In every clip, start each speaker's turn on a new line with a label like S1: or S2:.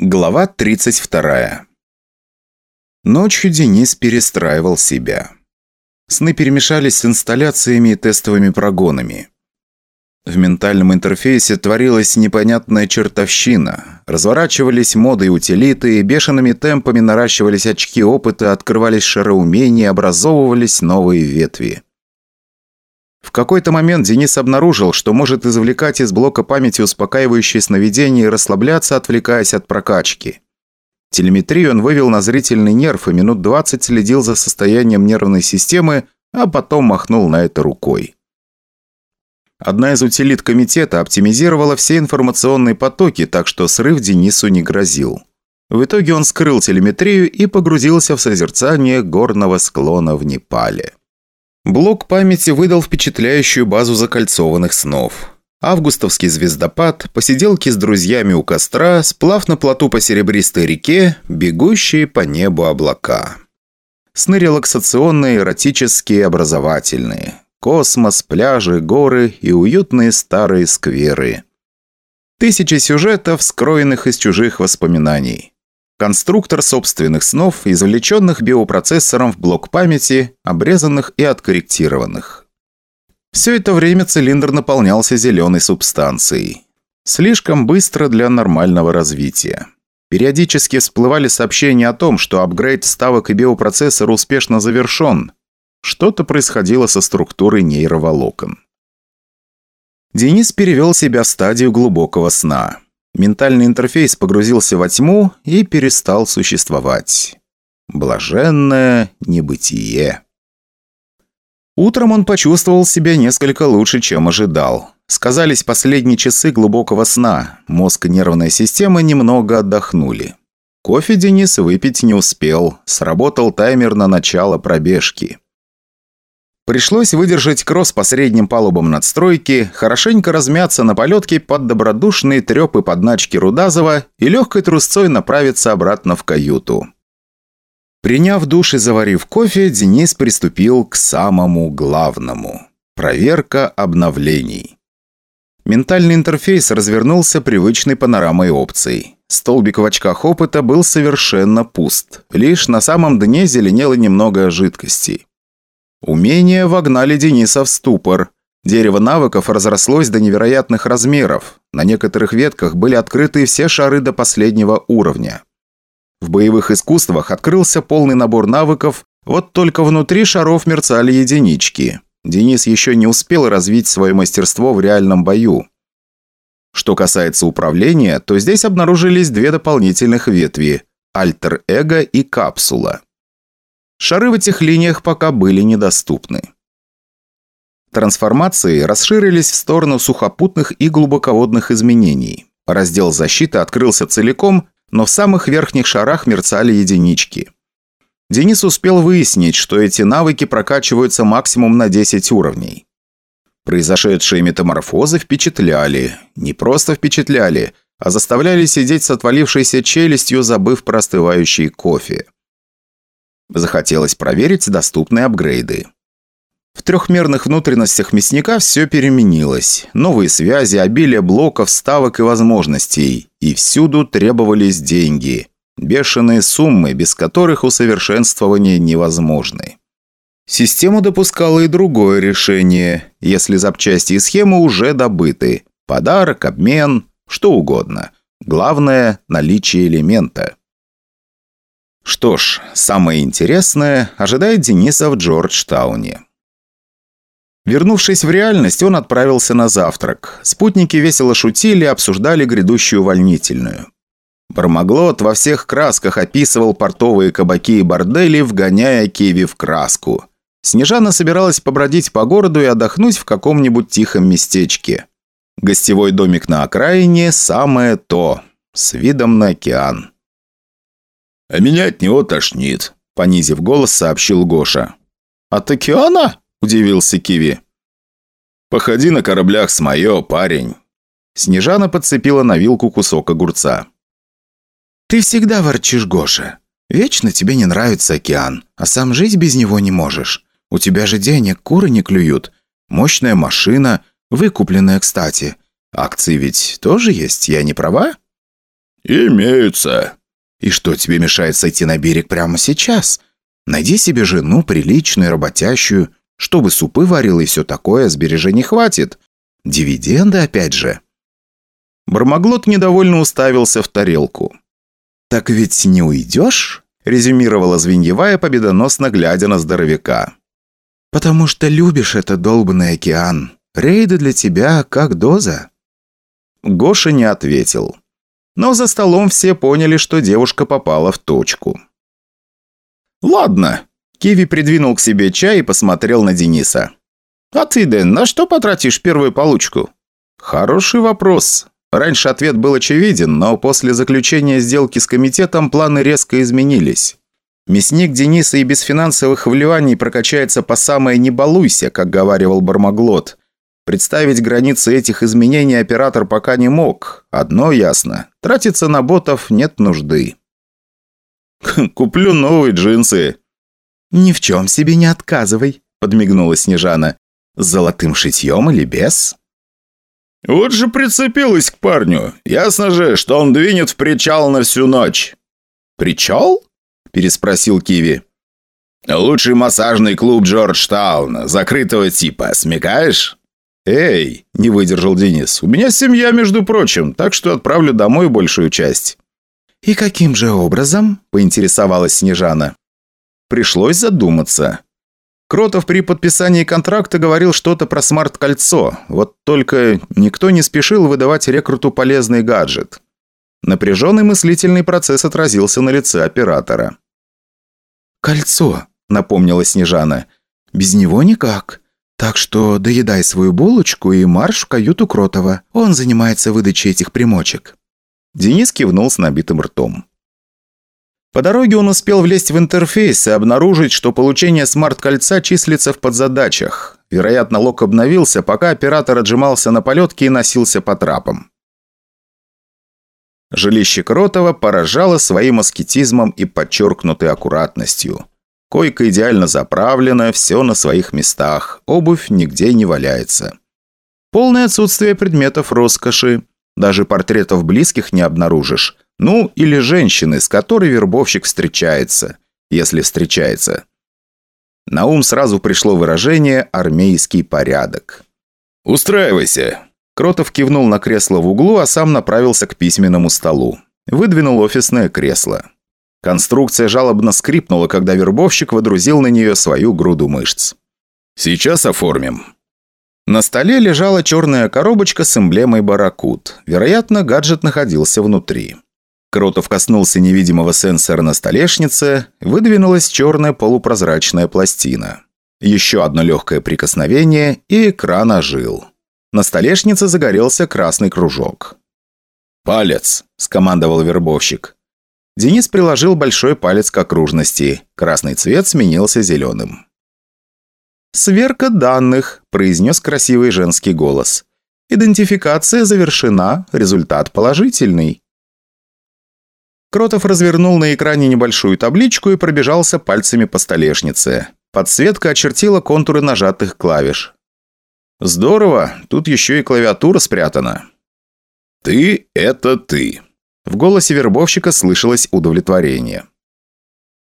S1: Глава 32. Ночью Денис перестраивал себя. Сны перемешались с инсталляциями и тестовыми прогонами. В ментальном интерфейсе творилась непонятная чертовщина. Разворачивались моды и утилиты, бешеными темпами наращивались очки опыта, открывались шары умений, образовывались новые ветви. В какой-то момент Денис обнаружил, что может извлекать из блока памяти успокаивающие сновидения и расслабляться, отвлекаясь от прокачки. Телеметрию он вывел на зрительный нерв и минут 20 следил за состоянием нервной системы, а потом махнул на это рукой. Одна из утилит комитета оптимизировала все информационные потоки, так что срыв Денису не грозил. В итоге он скрыл телеметрию и погрузился в созерцание горного склона в Непале. Блок памяти выдал впечатляющую базу закольцованных снов. Августовский звездопад, посиделки с друзьями у костра, сплав на плоту по серебристой реке, бегущие по небу облака. Сны релаксационные, эротические, образовательные. Космос, пляжи, горы и уютные старые скверы. Тысячи сюжетов, скроенных из чужих воспоминаний. Конструктор собственных снов, извлеченных биопроцессором в блок памяти, обрезанных и откорректированных. Все это время цилиндр наполнялся зеленой субстанцией. Слишком быстро для нормального развития. Периодически всплывали сообщения о том, что апгрейд ставок и биопроцессора успешно завершен. Что-то происходило со структурой нейроволокон. Денис перевел себя в стадию глубокого сна. Ментальный интерфейс погрузился во тьму и перестал существовать. Блаженное небытие. Утром он почувствовал себя несколько лучше, чем ожидал. Сказались последние часы глубокого сна. Мозг и нервная система немного отдохнули. Кофе Денис выпить не успел. Сработал таймер на начало пробежки. Пришлось выдержать кросс по средним палубам надстройки, хорошенько размяться на полетке под добродушные трепы подначки Рудазова и легкой трусцой направиться обратно в каюту. Приняв душ и заварив кофе, Денис приступил к самому главному – проверка обновлений. Ментальный интерфейс развернулся привычной панорамой опций. Столбик в очках опыта был совершенно пуст. Лишь на самом дне зеленело немного жидкости. Умения вогнали Дениса в ступор. Дерево навыков разрослось до невероятных размеров. На некоторых ветках были открыты все шары до последнего уровня. В боевых искусствах открылся полный набор навыков, вот только внутри шаров мерцали единички. Денис еще не успел развить свое мастерство в реальном бою. Что касается управления, то здесь обнаружились две дополнительных ветви – альтер-эго и капсула. Шары в этих линиях пока были недоступны. Трансформации расширились в сторону сухопутных и глубоководных изменений. Раздел защиты открылся целиком, но в самых верхних шарах мерцали единички. Денис успел выяснить, что эти навыки прокачиваются максимум на 10 уровней. Произошедшие метаморфозы впечатляли. Не просто впечатляли, а заставляли сидеть с отвалившейся челюстью, забыв про остывающий кофе. Захотелось проверить доступные апгрейды. В трехмерных внутренностях мясника все переменилось. Новые связи, обилие блоков, ставок и возможностей. И всюду требовались деньги. Бешеные суммы, без которых усовершенствование невозможны. Система допускала и другое решение, если запчасти и схемы уже добыты. Подарок, обмен, что угодно. Главное – наличие элемента. Что ж, самое интересное ожидает Дениса в Джорджтауне. Вернувшись в реальность, он отправился на завтрак. Спутники весело шутили, обсуждали грядущую увольнительную. Бармаглот во всех красках описывал портовые кабаки и бордели, вгоняя Киви в краску. Снежана собиралась побродить по городу и отдохнуть в каком-нибудь тихом местечке. Гостевой домик на окраине – самое то, с видом на океан.
S2: «А меня от него тошнит», – понизив голос, сообщил Гоша.
S1: «От океана?» – удивился Киви.
S2: «Походи на кораблях с моё, парень».
S1: Снежана подцепила на вилку кусок огурца. «Ты всегда ворчишь, Гоша. Вечно тебе не нравится океан, а сам жить без него не можешь. У тебя же денег куры не клюют. Мощная машина, выкупленная, кстати. Акции ведь тоже есть, я не права?»
S2: «Имеются».
S1: «И что тебе мешает сойти на берег прямо сейчас? Найди себе жену, приличную, работящую, чтобы супы варил и все такое, сбережений хватит. Дивиденды опять же». Бармаглот недовольно уставился в тарелку. «Так ведь не уйдешь?» – резюмировала Звеньевая, победоносно глядя на здоровяка. «Потому что любишь этот долбанный океан. Рейды для тебя как доза». Гоша не ответил. Но за столом все поняли, что девушка попала в точку. «Ладно». Киви придвинул к себе чай и посмотрел на Дениса. «А ты, Дэн, на что потратишь первую получку?» «Хороший вопрос. Раньше ответ был очевиден, но после заключения сделки с комитетом планы резко изменились. Мясник Дениса и без финансовых вливаний прокачается по самое «не балуйся», как говаривал Бармаглот. Представить границы этих изменений оператор пока не мог. Одно ясно – тратиться на ботов нет нужды. «Куплю новые джинсы». «Ни в чем себе не отказывай», – подмигнула Снежана. «С золотым шитьем или без?»
S2: «Вот же прицепилась к парню. Ясно же, что он двинет в причал на всю ночь».
S1: «Причал?» – переспросил Киви.
S2: «Лучший массажный клуб Джорджтауна, закрытого типа. Смекаешь?»
S1: «Эй!» – не выдержал Денис. «У меня семья, между прочим, так что отправлю домой большую часть». «И каким же образом?» – поинтересовалась Снежана. Пришлось задуматься. Кротов при подписании контракта говорил что-то про смарт-кольцо, вот только никто не спешил выдавать рекруту полезный гаджет. Напряженный мыслительный процесс отразился на лице оператора. «Кольцо», — напомнила Снежана. «Без него никак. Так что доедай свою булочку и марш в каюту Кротова. Он занимается выдачей этих примочек». Денис кивнул с набитым ртом. По дороге он успел влезть в интерфейс и обнаружить, что получение смарт-кольца числится в подзадачах. Вероятно, лог обновился, пока оператор отжимался на полетке и носился по трапам. Жилище Кротова поражало своим аскетизмом и подчеркнутой аккуратностью. Койка идеально заправлена, все на своих местах, обувь нигде не валяется. Полное отсутствие предметов роскоши. Даже портретов близких не обнаружишь. Ну, или женщины, с которой вербовщик встречается, если встречается. На ум сразу пришло выражение «армейский порядок».
S2: «Устраивайся!»
S1: Кротов кивнул на кресло в углу, а сам направился к письменному столу. Выдвинул офисное кресло. Конструкция жалобно скрипнула, когда вербовщик водрузил на нее свою груду мышц.
S2: «Сейчас оформим».
S1: На столе лежала черная коробочка с эмблемой «Баракут». Вероятно, гаджет находился внутри. Кротов коснулся невидимого сенсора на столешнице, выдвинулась черная полупрозрачная пластина. Еще одно легкое прикосновение, и экран ожил. На столешнице загорелся красный кружок.
S2: «Палец!»
S1: – скомандовал вербовщик. Денис приложил большой палец к окружности. Красный цвет сменился зеленым. «Сверка данных», – произнес красивый женский голос. «Идентификация завершена, результат положительный». Кротов развернул на экране небольшую табличку и пробежался пальцами по столешнице. Подсветка очертила контуры нажатых клавиш. «Здорово, тут еще и клавиатура спрятана».
S2: «Ты – это ты».
S1: В голосе вербовщика слышалось удовлетворение.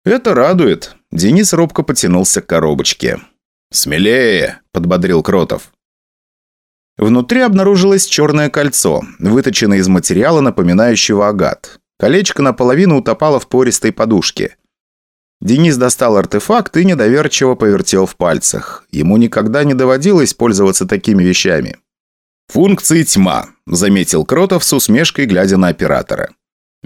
S1: «Это радует». Денис робко потянулся к коробочке.
S2: «Смелее!» – подбодрил Кротов.
S1: Внутри обнаружилось черное кольцо, выточенное из материала, напоминающего агат. Колечко наполовину утопало в пористой подушке. Денис достал артефакт и недоверчиво повертел в пальцах. Ему никогда не доводилось пользоваться такими вещами.
S2: «Функции тьма», – заметил Кротов с усмешкой, глядя на оператора.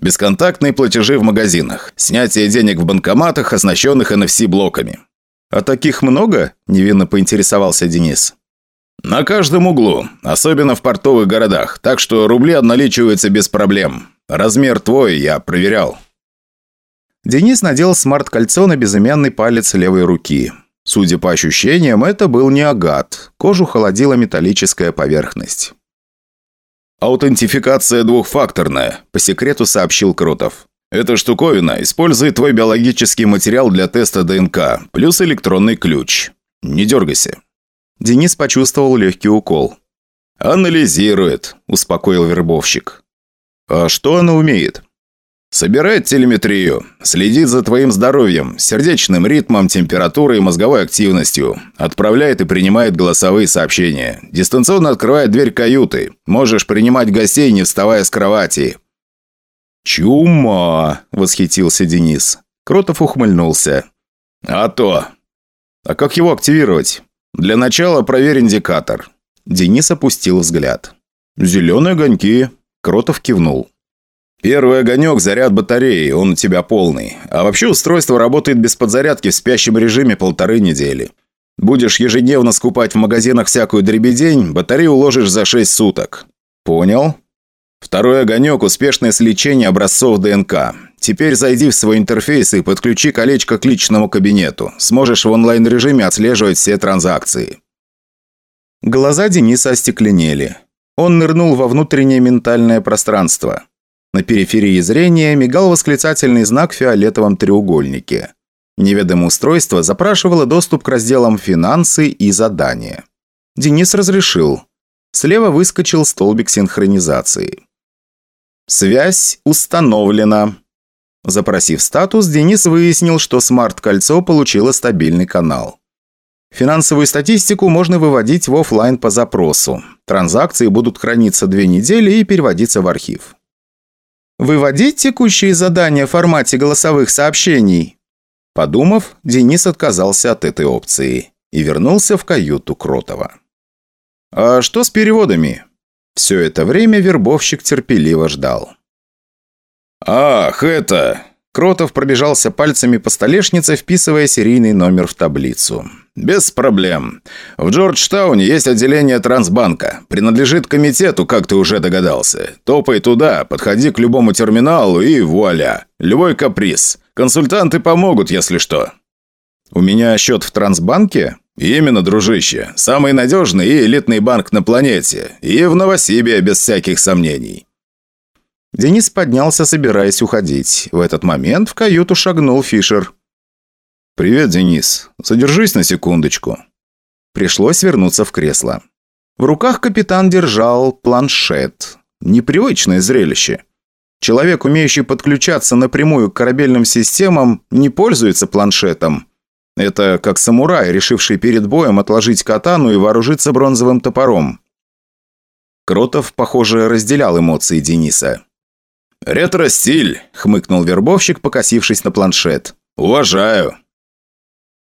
S2: «Бесконтактные платежи в магазинах, снятие денег в банкоматах, оснащенных NFC-блоками».
S1: «А таких много?» – невинно поинтересовался Денис.
S2: «На каждом углу, особенно в портовых городах, так что рубли обналичиваются без проблем. Размер твой, я проверял».
S1: Денис надел смарт-кольцо на безымянный палец левой руки. Судя по ощущениям, это был не агат. Кожу холодила металлическая поверхность.
S2: «Аутентификация двухфакторная», – по секрету сообщил Крутов. «Эта штуковина использует твой биологический материал для теста ДНК, плюс электронный ключ. Не дергайся».
S1: Денис почувствовал легкий укол.
S2: «Анализирует», – успокоил вербовщик.
S1: «А что она умеет?»
S2: Собирает телеметрию, следит за твоим здоровьем, сердечным ритмом, температурой и мозговой активностью. Отправляет и принимает голосовые сообщения. Дистанционно открывает дверь каюты. Можешь принимать гостей, не вставая с кровати».
S1: «Чума!» – восхитился Денис. Кротов ухмыльнулся.
S2: «А то!» «А как его активировать?» «Для начала проверь индикатор».
S1: Денис опустил взгляд. «Зеленые огоньки». Кротов кивнул.
S2: Первый огонек – заряд батареи, он у тебя полный. А вообще устройство работает без подзарядки в спящем режиме полторы недели. Будешь ежедневно скупать в магазинах всякую дребедень, батарею уложишь за 6 суток. Понял? Второй огонек – успешное сличение образцов ДНК. Теперь зайди в свой интерфейс и подключи колечко к личному кабинету. Сможешь в онлайн-режиме отслеживать все транзакции.
S1: Глаза Дениса остекленели. Он нырнул во внутреннее ментальное пространство. На периферии зрения мигал восклицательный знак в фиолетовом треугольнике. Неведомое устройство запрашивало доступ к разделам «Финансы» и «Задания». Денис разрешил. Слева выскочил столбик синхронизации. «Связь установлена». Запросив статус, Денис выяснил, что смарт-кольцо получило стабильный канал. Финансовую статистику можно выводить в офлайн по запросу. Транзакции будут храниться две недели и переводиться в архив. Выводить текущие задания в формате голосовых сообщений?» Подумав, Денис отказался от этой опции и вернулся в каюту Кротова. «А что с переводами?» Все это время вербовщик терпеливо ждал.
S2: «Ах, это...» Кротов пробежался пальцами по столешнице, вписывая серийный номер в таблицу. «Без проблем. В Джорджтауне есть отделение Трансбанка. Принадлежит комитету, как ты уже догадался. Топай туда, подходи к любому терминалу и вуаля. Любой каприз. Консультанты помогут, если что».
S1: «У меня счет в Трансбанке?»
S2: «Именно, дружище. Самый надежный и элитный банк на планете. И в Новосибе, без всяких сомнений».
S1: Денис поднялся, собираясь уходить. В этот момент в каюту шагнул Фишер.
S2: «Привет, Денис. Задержись на секундочку».
S1: Пришлось вернуться в кресло. В руках капитан держал планшет. Непривычное зрелище. Человек, умеющий подключаться напрямую к корабельным системам, не пользуется планшетом. Это как самурай, решивший перед боем отложить катану и вооружиться бронзовым топором. Кротов, похоже, разделял эмоции Дениса.
S2: «Ретро-стиль», — хмыкнул вербовщик, покосившись на планшет. «Уважаю».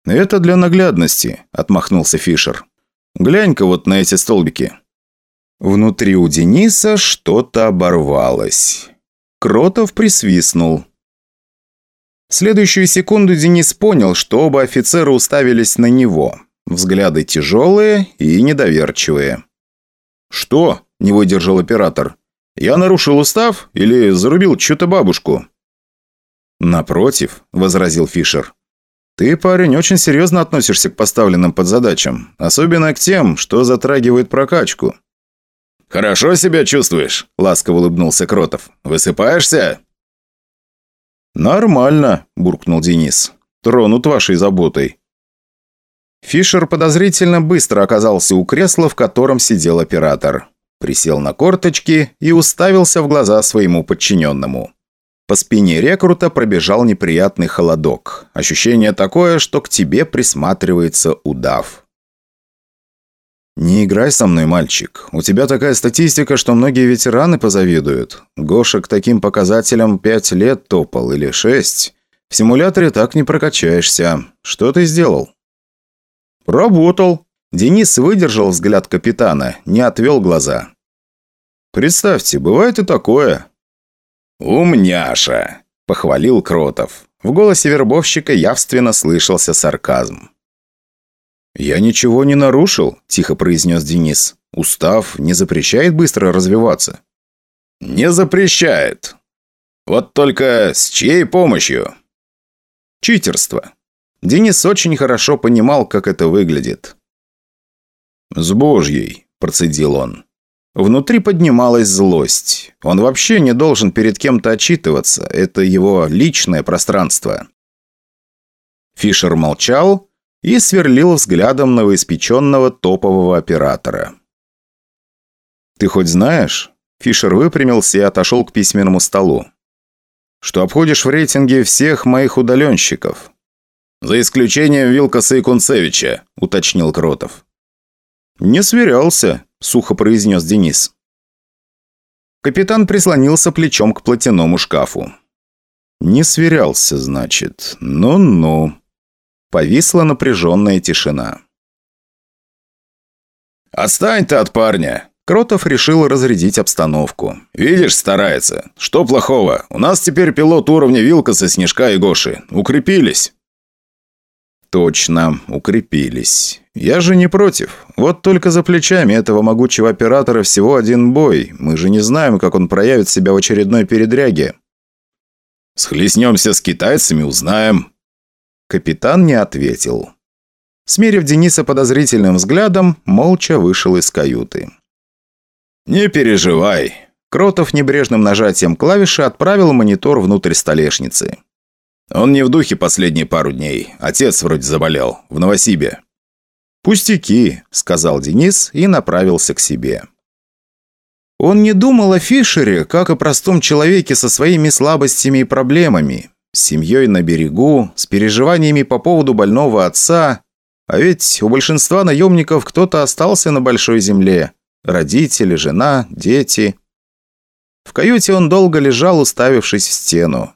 S1: «Это для наглядности», — отмахнулся Фишер. «Глянь-ка вот на эти столбики». Внутри у Дениса что-то оборвалось. Кротов присвистнул. В следующую секунду Денис понял, что оба офицера уставились на него. Взгляды тяжелые и недоверчивые.
S2: «Что?» – не выдержал оператор. Я нарушил устав или зарубил чью-то бабушку?»
S1: «Напротив», — возразил Фишер. «Ты, парень, очень серьезно относишься к поставленным под задачам, особенно к тем, что затрагивает прокачку».
S2: «Хорошо себя чувствуешь?» – ласково улыбнулся Кротов. «Высыпаешься?»
S1: «Нормально», – буркнул Денис. «Тронут вашей заботой». Фишер подозрительно быстро оказался у кресла, в котором сидел оператор присел на корточки и уставился в глаза своему подчиненному. По спине рекрута пробежал неприятный холодок. Ощущение такое, что к тебе присматривается удав. «Не играй со мной, мальчик. У тебя такая статистика, что многие ветераны позавидуют. Гоша к таким показателям пять лет топал или шесть. В симуляторе так не прокачаешься. Что ты сделал?» «Работал», Денис выдержал взгляд капитана, не отвел глаза. «Представьте, бывает и такое».
S2: «Умняша!» – похвалил Кротов. В голосе вербовщика явственно слышался сарказм.
S1: «Я ничего не нарушил», – тихо произнес Денис. «Устав не запрещает быстро развиваться».
S2: «Не запрещает. Вот только с чьей помощью?»
S1: «Читерство». Денис очень хорошо понимал, как это выглядит.
S2: «С Божьей», – процедил он.
S1: Внутри поднималась злость. Он вообще не должен перед кем-то отчитываться. Это его личное пространство. Фишер молчал и сверлил взглядом новоиспеченного топового оператора. «Ты хоть знаешь?» Фишер выпрямился и отошел к письменному столу. что обходишь в рейтинге всех моих удаленщиков».
S2: «За исключением Вилкаса и Кунцевича», – уточнил Кротов.
S1: «Не сверялся», – сухо произнес Денис. Капитан прислонился плечом к платяному шкафу. «Не сверялся, значит. Ну-ну». Повисла напряженная тишина.
S2: «Отстань ты от парня!»
S1: Кротов решил разрядить обстановку.
S2: «Видишь, старается. Что плохого? У нас теперь пилот уровня Вилкаса, Снежка и Гоши. Укрепились».
S1: «Точно, укрепились. Я же не против. Вот только за плечами этого могучего оператора всего один бой. Мы же не знаем, как он проявит себя в очередной передряге».
S2: «Схлестнемся с китайцами, узнаем».
S1: Капитан не ответил. Смерив Дениса подозрительным взглядом, молча вышел из каюты.
S2: «Не переживай».
S1: Кротов небрежным нажатием клавиши отправил монитор внутрь столешницы.
S2: «Он не в духе последние пару дней. Отец вроде заболел. В Новосибе».
S1: «Пустяки», — сказал Денис и направился к себе. Он не думал о Фишере, как о простом человеке со своими слабостями и проблемами. С семьей на берегу, с переживаниями по поводу больного отца. А ведь у большинства наемников кто-то остался на большой земле. Родители, жена, дети. В каюте он долго лежал, уставившись в стену.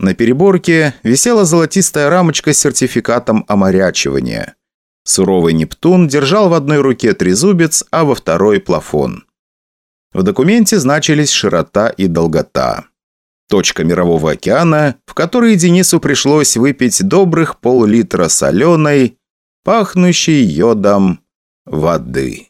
S1: На переборке висела золотистая рамочка с сертификатом оморячивания. Суровый Нептун держал в одной руке трезубец, а во второй – плафон. В документе значились широта и долгота. Точка Мирового океана, в которой Денису пришлось выпить добрых пол-литра соленой, пахнущей йодом воды.